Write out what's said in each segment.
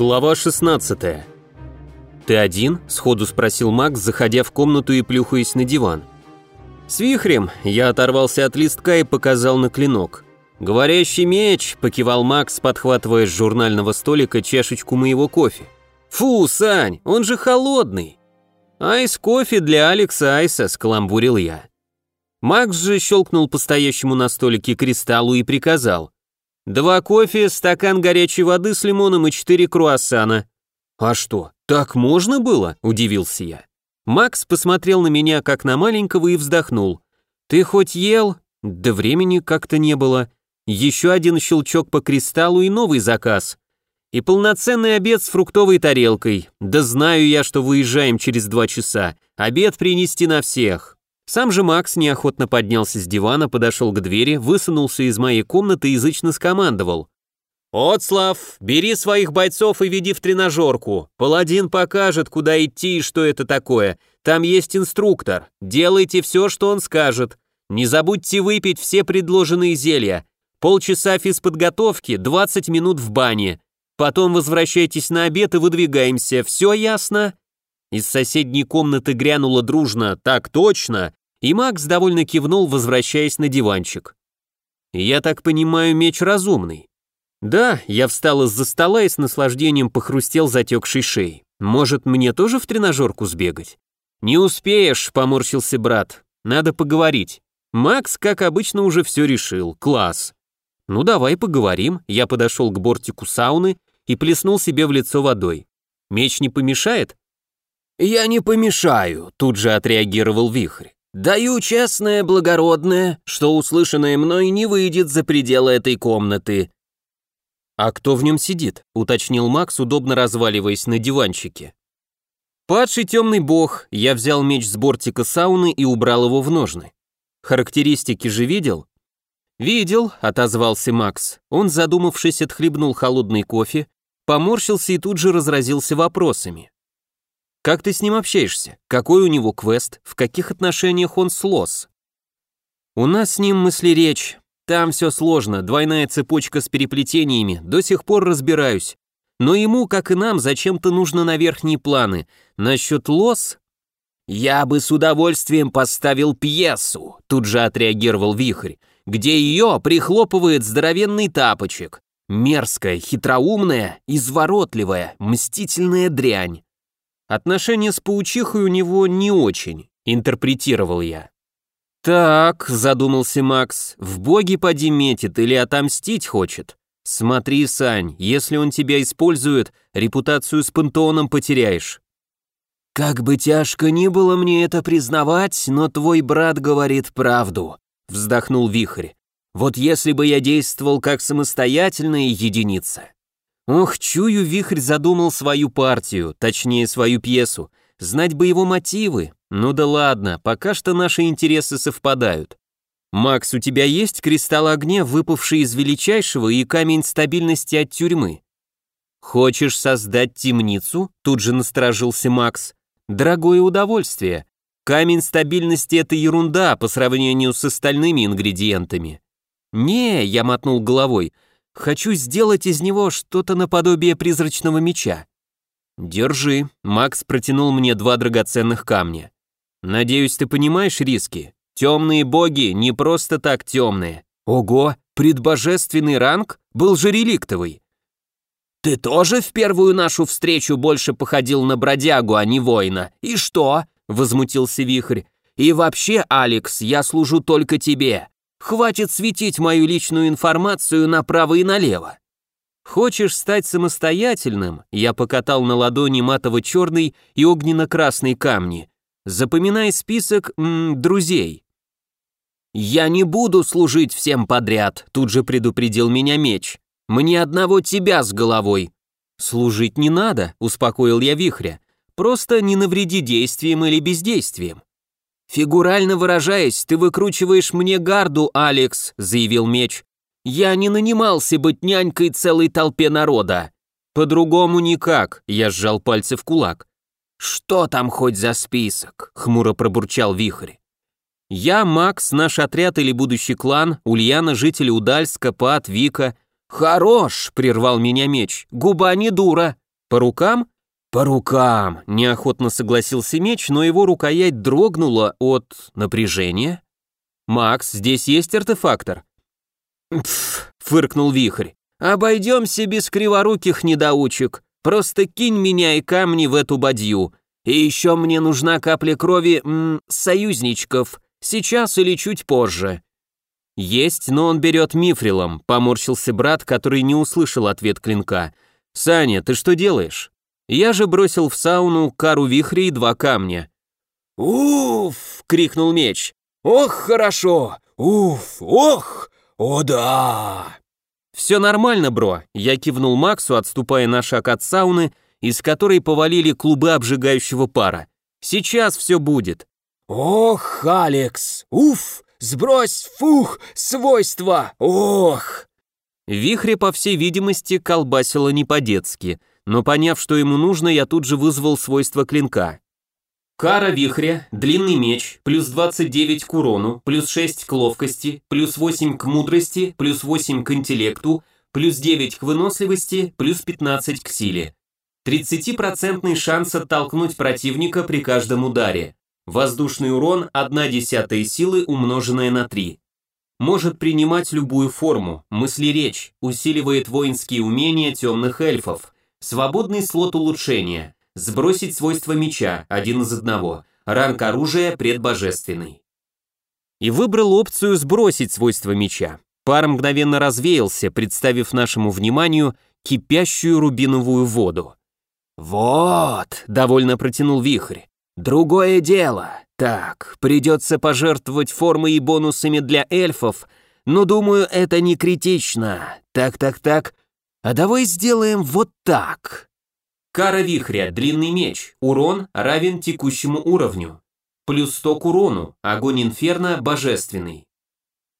Глава 16 «Ты один?» – сходу спросил Макс, заходя в комнату и плюхаясь на диван. «С вихрем!» – я оторвался от листка и показал на клинок. «Говорящий меч!» – покивал Макс, подхватывая с журнального столика чашечку моего кофе. «Фу, Сань, он же холодный!» «Айс кофе для Алекса Айса», – скаламбурил я. Макс же щелкнул по стоящему на столике кристаллу и приказал. «Два кофе, стакан горячей воды с лимоном и четыре круассана». «А что, так можно было?» – удивился я. Макс посмотрел на меня как на маленького и вздохнул. «Ты хоть ел?» «Да времени как-то не было». Еще один щелчок по кристаллу и новый заказ. И полноценный обед с фруктовой тарелкой. Да знаю я, что выезжаем через два часа. Обед принести на всех. Сам же Макс неохотно поднялся с дивана, подошел к двери, высунулся из моей комнаты и язычно скомандовал. «Отслав, бери своих бойцов и веди в тренажерку. Паладин покажет, куда идти и что это такое. Там есть инструктор. Делайте все, что он скажет. Не забудьте выпить все предложенные зелья. Полчаса физподготовки, 20 минут в бане. Потом возвращайтесь на обед и выдвигаемся. Все ясно?» Из соседней комнаты грянуло дружно «Так точно!» И Макс довольно кивнул, возвращаясь на диванчик. «Я так понимаю, меч разумный». «Да», я встал из-за стола и с наслаждением похрустел затекшей шеей. «Может, мне тоже в тренажерку сбегать?» «Не успеешь», — поморщился брат. «Надо поговорить». Макс, как обычно, уже все решил. Класс. «Ну давай поговорим». Я подошел к бортику сауны и плеснул себе в лицо водой. «Меч не помешает?» «Я не помешаю», — тут же отреагировал Вихрь. Даю честное, благородное, что услышанное мной не выйдет за пределы этой комнаты. А кто в нем сидит? уточнил Макс, удобно разваливаясь на диванчике. Падший темный бог, я взял меч с бортика сауны и убрал его в ножны. Характеристики же видел? Видел, отозвался Макс. Он, задумавшись, отхлебнул холодный кофе, поморщился и тут же разразился вопросами. Как ты с ним общаешься? Какой у него квест? В каких отношениях он с Лос? У нас с ним мысли речь. Там все сложно, двойная цепочка с переплетениями, до сих пор разбираюсь. Но ему, как и нам, зачем-то нужно на верхние планы. Насчет Лос... «Я бы с удовольствием поставил пьесу», тут же отреагировал Вихрь, где ее прихлопывает здоровенный тапочек. Мерзкая, хитроумная, изворотливая, мстительная дрянь. Отношения с паучихой у него не очень, интерпретировал я. Так, задумался Макс, в боги поди метит или отомстить хочет. Смотри, Сань, если он тебя использует, репутацию с пантеоном потеряешь. Как бы тяжко ни было мне это признавать, но твой брат говорит правду, вздохнул Вихрь. Вот если бы я действовал как самостоятельная единица, Ох, чую, Вихрь задумал свою партию, точнее свою пьесу. Знать бы его мотивы. Ну да ладно, пока что наши интересы совпадают. Макс, у тебя есть кристалл огня, выпавший из величайшего, и камень стабильности от тюрьмы? Хочешь создать темницу? Тут же насторожился Макс. Дорогое удовольствие. Камень стабильности это ерунда по сравнению с остальными ингредиентами. Не, я мотнул головой. Хочу сделать из него что-то наподобие призрачного меча. Держи. Макс протянул мне два драгоценных камня. Надеюсь, ты понимаешь риски. Темные боги не просто так темные. Ого, предбожественный ранг был же реликтовый. Ты тоже в первую нашу встречу больше походил на бродягу, а не воина. И что? Возмутился Вихрь. И вообще, Алекс, я служу только тебе. Хватит светить мою личную информацию направо и налево. Хочешь стать самостоятельным? Я покатал на ладони матово-черный и огненно-красный камни. Запоминай список м, друзей. Я не буду служить всем подряд, тут же предупредил меня меч. Мне одного тебя с головой. Служить не надо, успокоил я вихря. Просто не навреди действием или бездействием. «Фигурально выражаясь, ты выкручиваешь мне гарду, Алекс», — заявил меч. «Я не нанимался быть нянькой целой толпе народа». «По-другому никак», — я сжал пальцы в кулак. «Что там хоть за список?» — хмуро пробурчал Вихрь. «Я, Макс, наш отряд или будущий клан, Ульяна, жители Удальска, Пат, Вика. Хорош, прервал меня меч. Губа не дура. По рукам? По рукам, неохотно согласился меч, но его рукоять дрогнула от напряжения. Макс, здесь есть артефактор. Пф, фыркнул вихрь. Обойдемся без криворуких недоучек. Просто кинь меня и камни в эту бадью. И еще мне нужна капля крови м, союзничков. Сейчас или чуть позже. Есть, но он берет мифрилом, поморщился брат, который не услышал ответ клинка. Саня, ты что делаешь? Я же бросил в сауну кару вихрей и два камня. «Уф!» — крикнул меч. «Ох, хорошо! Уф! Ох! О да!» «Все нормально, бро», — я кивнул Максу, отступая на шаг от сауны, из которой повалили клубы обжигающего пара. «Сейчас все будет». «Ох, Алекс! Уф! Сбрось, фух, свойства! Ох!» Вихре, по всей видимости, колбасило не по-детски, но поняв, что ему нужно, я тут же вызвал свойства клинка. Кара вихря, длинный меч, плюс 29 к урону, плюс 6 к ловкости, плюс 8 к мудрости, плюс 8 к интеллекту, плюс 9 к выносливости, плюс 15 к силе. 30% шанс оттолкнуть противника при каждом ударе. Воздушный урон 1 десятая силы, умноженная на 3. Может принимать любую форму, мысли-речь, усиливает воинские умения темных эльфов. Свободный слот улучшения – Сбросить свойства меча, один из одного. Ранг оружия предбожественный. И выбрал опцию «Сбросить свойства меча». Пар мгновенно развеялся, представив нашему вниманию кипящую рубиновую воду. «Вот», — довольно протянул вихрь, — «другое дело. Так, придется пожертвовать формой и бонусами для эльфов, но, думаю, это не критично. Так-так-так. А давай сделаем вот так». Кара вихря, длинный меч, урон равен текущему уровню. Плюс 100 к урону, огонь инферно божественный.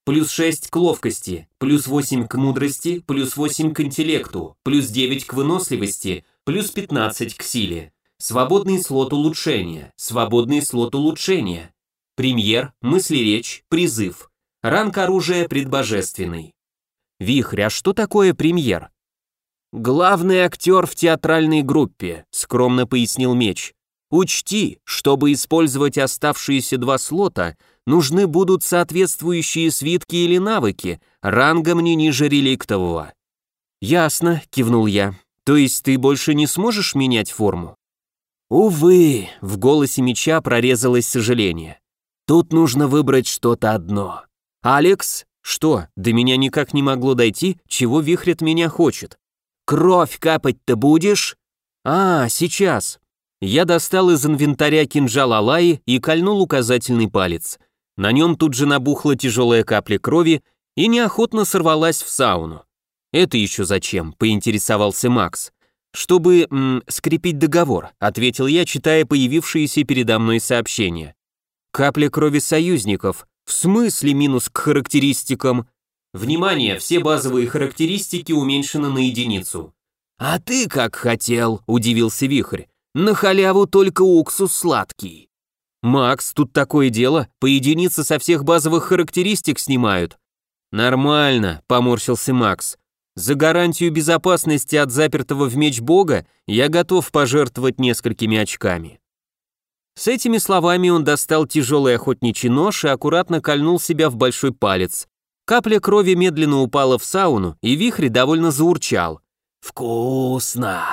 Плюс 6 к ловкости, плюс 8 к мудрости, плюс 8 к интеллекту, плюс 9 к выносливости, плюс 15 к силе. Свободный слот улучшения, свободный слот улучшения. Премьер, мысли-речь, призыв. Ранг оружия предбожественный. Вихрь, а что такое премьер? «Главный актер в театральной группе», — скромно пояснил Меч. «Учти, чтобы использовать оставшиеся два слота, нужны будут соответствующие свитки или навыки, рангом не ниже реликтового». «Ясно», — кивнул я. «То есть ты больше не сможешь менять форму?» «Увы», — в голосе меча прорезалось сожаление. «Тут нужно выбрать что-то одно». «Алекс?» «Что, до меня никак не могло дойти, чего вихрь от меня хочет?» «Кровь капать-то будешь?» «А, сейчас». Я достал из инвентаря кинжал Алаи и кольнул указательный палец. На нем тут же набухла тяжелая капля крови и неохотно сорвалась в сауну. «Это еще зачем?» – поинтересовался Макс. «Чтобы м, скрепить договор», – ответил я, читая появившиеся передо мной сообщения. «Капля крови союзников. В смысле минус к характеристикам?» Внимание, все базовые характеристики уменьшены на единицу. А ты как хотел, удивился Вихрь. На халяву только уксус сладкий. Макс, тут такое дело, по единице со всех базовых характеристик снимают. Нормально, поморщился Макс. За гарантию безопасности от запертого в меч бога я готов пожертвовать несколькими очками. С этими словами он достал тяжелый охотничий нож и аккуратно кольнул себя в большой палец. Капля крови медленно упала в сауну, и вихрь довольно заурчал. «Вкусно!»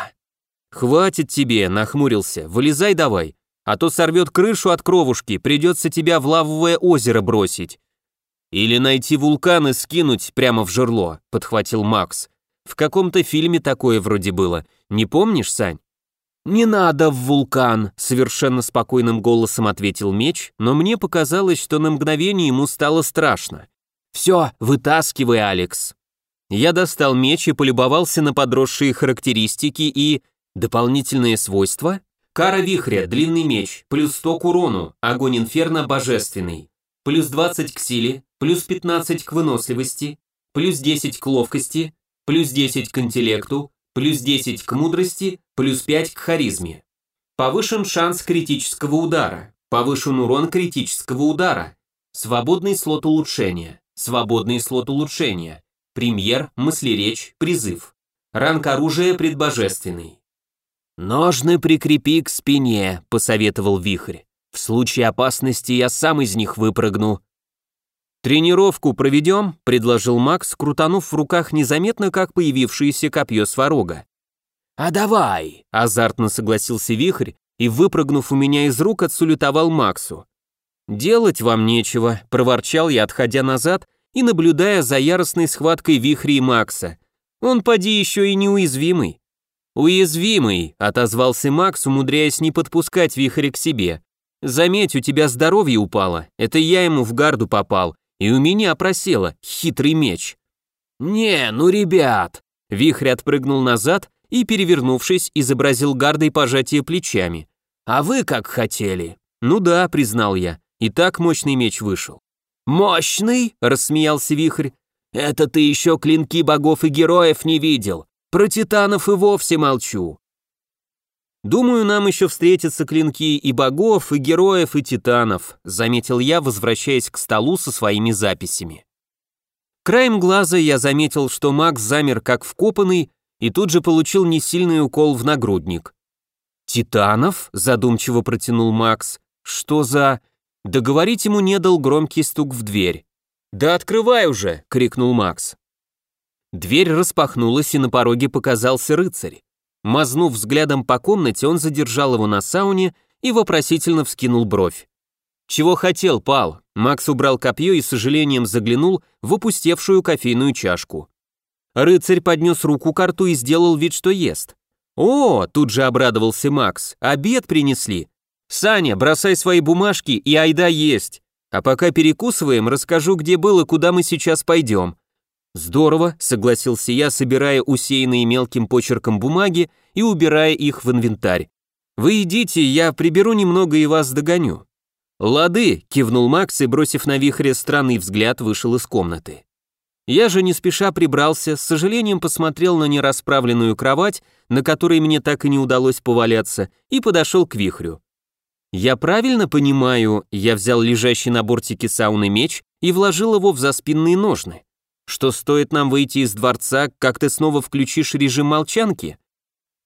«Хватит тебе», — нахмурился, — «вылезай давай, а то сорвет крышу от кровушки, придется тебя в лавовое озеро бросить». «Или найти вулкан и скинуть прямо в жерло», — подхватил Макс. «В каком-то фильме такое вроде было. Не помнишь, Сань?» «Не надо в вулкан», — совершенно спокойным голосом ответил меч, но мне показалось, что на мгновение ему стало страшно. «Все, вытаскивай, Алекс». Я достал меч и полюбовался на подросшие характеристики и... Дополнительные свойства? Кара вихря, длинный меч, плюс 100 к урону, огонь инферно божественный, плюс 20 к силе, плюс 15 к выносливости, плюс 10 к ловкости, плюс 10 к интеллекту, плюс 10 к мудрости, плюс 5 к харизме. Повышен шанс критического удара, повышен урон критического удара, свободный слот улучшения. Свободный слот улучшения. премьер, мыслеречь, призыв. Ранг оружия предбожественный. «Ножны прикрепи к спине», — посоветовал Вихрь. «В случае опасности я сам из них выпрыгну». «Тренировку проведем», — предложил Макс, крутанув в руках незаметно, как появившееся копье сварога. «А давай!» — азартно согласился Вихрь и, выпрыгнув у меня из рук, отсулютовал Максу. «Делать вам нечего», — проворчал я, отходя назад и наблюдая за яростной схваткой Вихри и Макса. «Он поди еще и неуязвимый». «Уязвимый», — отозвался Макс, умудряясь не подпускать Вихря к себе. «Заметь, у тебя здоровье упало. Это я ему в гарду попал, и у меня просело, хитрый меч». «Не, ну ребят!» Вихрь отпрыгнул назад и, перевернувшись, изобразил гардой пожатие плечами. «А вы как хотели?» «Ну да», — признал я, и так мощный меч вышел. «Мощный?» — рассмеялся Вихрь. «Это ты еще клинки богов и героев не видел. Про титанов и вовсе молчу». «Думаю, нам еще встретятся клинки и богов, и героев, и титанов», заметил я, возвращаясь к столу со своими записями. Краем глаза я заметил, что Макс замер как вкопанный и тут же получил несильный укол в нагрудник. «Титанов?» – задумчиво протянул Макс. «Что за...» Договорить ему не дал громкий стук в дверь. «Да открывай уже!» – крикнул Макс. Дверь распахнулась, и на пороге показался рыцарь. Мазнув взглядом по комнате, он задержал его на сауне и вопросительно вскинул бровь. «Чего хотел, Пал?» Макс убрал копье и с сожалением заглянул в опустевшую кофейную чашку. Рыцарь поднес руку к рту и сделал вид, что ест. «О!» – тут же обрадовался Макс. «Обед принесли. Саня, бросай свои бумажки и айда есть. А пока перекусываем, расскажу, где был и куда мы сейчас пойдем». «Здорово», – согласился я, собирая усеянные мелким почерком бумаги и убирая их в инвентарь. «Вы идите, я приберу немного и вас догоню». «Лады», – кивнул Макс и, бросив на вихре странный взгляд, вышел из комнаты. Я же не спеша прибрался, с сожалением посмотрел на нерасправленную кровать, на которой мне так и не удалось поваляться, и подошел к вихрю. Я правильно понимаю, я взял лежащий на бортике сауны меч и вложил его в заспинные ножны. Что стоит нам выйти из дворца, как ты снова включишь режим молчанки?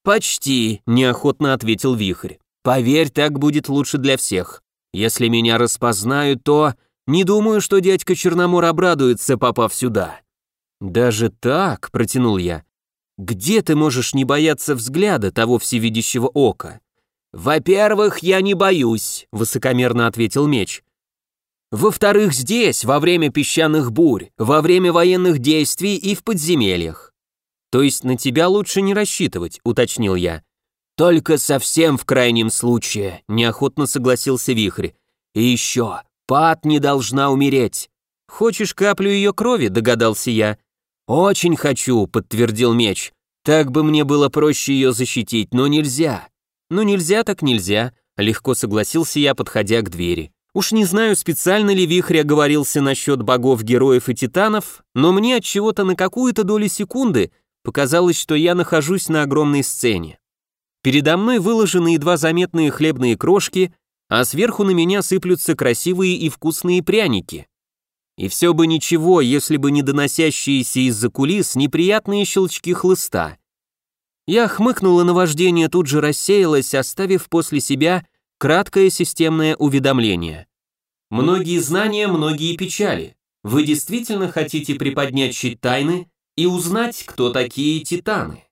Почти, неохотно ответил вихрь. Поверь, так будет лучше для всех. Если меня распознают, то не думаю, что дядька Черномор обрадуется, попав сюда». «Даже так?» – протянул я. «Где ты можешь не бояться взгляда того всевидящего ока?» «Во-первых, я не боюсь», – высокомерно ответил меч. «Во-вторых, здесь, во время песчаных бурь, во время военных действий и в подземельях». «То есть на тебя лучше не рассчитывать», – уточнил я. «Только совсем в крайнем случае», – неохотно согласился Вихрь. «И еще, Пат не должна умереть. Хочешь каплю ее крови, догадался я. Очень хочу, подтвердил меч. Так бы мне было проще ее защитить, но нельзя. Ну нельзя так нельзя, легко согласился я, подходя к двери. Уж не знаю, специально ли Вихрь оговорился насчет богов, героев и титанов, но мне от чего-то на какую-то долю секунды показалось, что я нахожусь на огромной сцене. Передо мной выложены едва заметные хлебные крошки, а сверху на меня сыплются красивые и вкусные пряники. И все бы ничего, если бы не доносящиеся из-за кулис неприятные щелчки хлыста. Я хмыкнул, и наваждение тут же рассеялось, оставив после себя краткое системное уведомление. Многие знания, многие печали. Вы действительно хотите приподнять щит тайны и узнать, кто такие титаны?